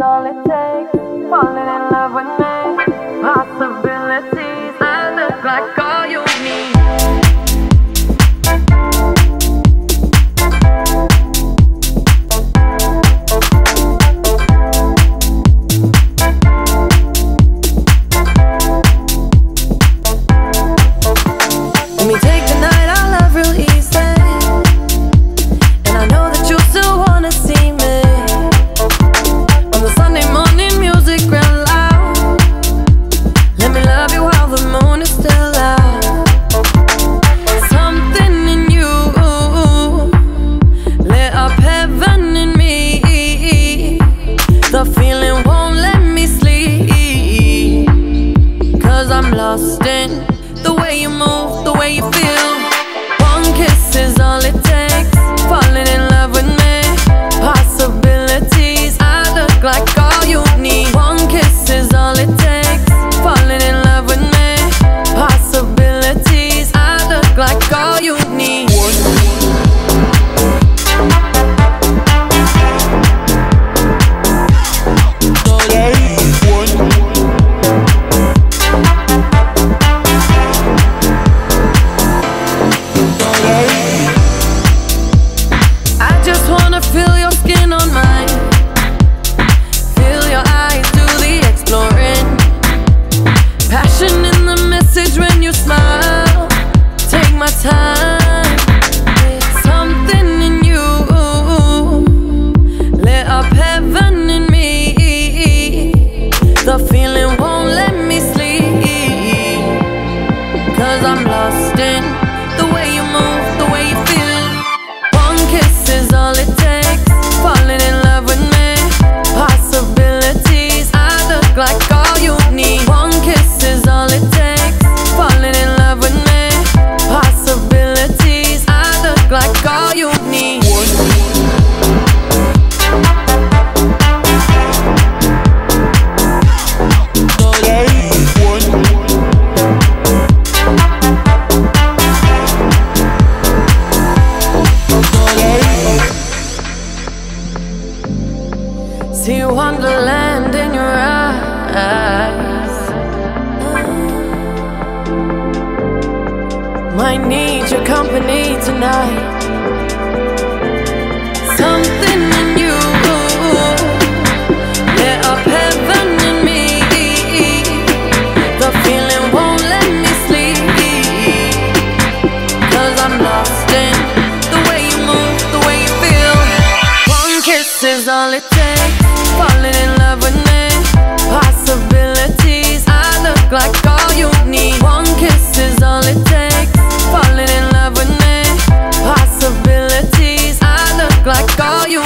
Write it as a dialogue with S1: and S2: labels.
S1: all it takes. Falling in love with feeling won't let me sleep. Cause I'm lost in the way you move, the way you feel. lost the way you move, the way you feel. One kiss is all it takes. wonderland in your eyes. Might need your company tonight. Something in you lit up heaven in me. The feeling won't let me sleep. Cause I'm lost in the way you move, the way you feel. One kiss is all it takes falling in love with me. Possibilities, I look like all you need. One kiss is all it takes. Falling in love with me. Possibilities, I look like all you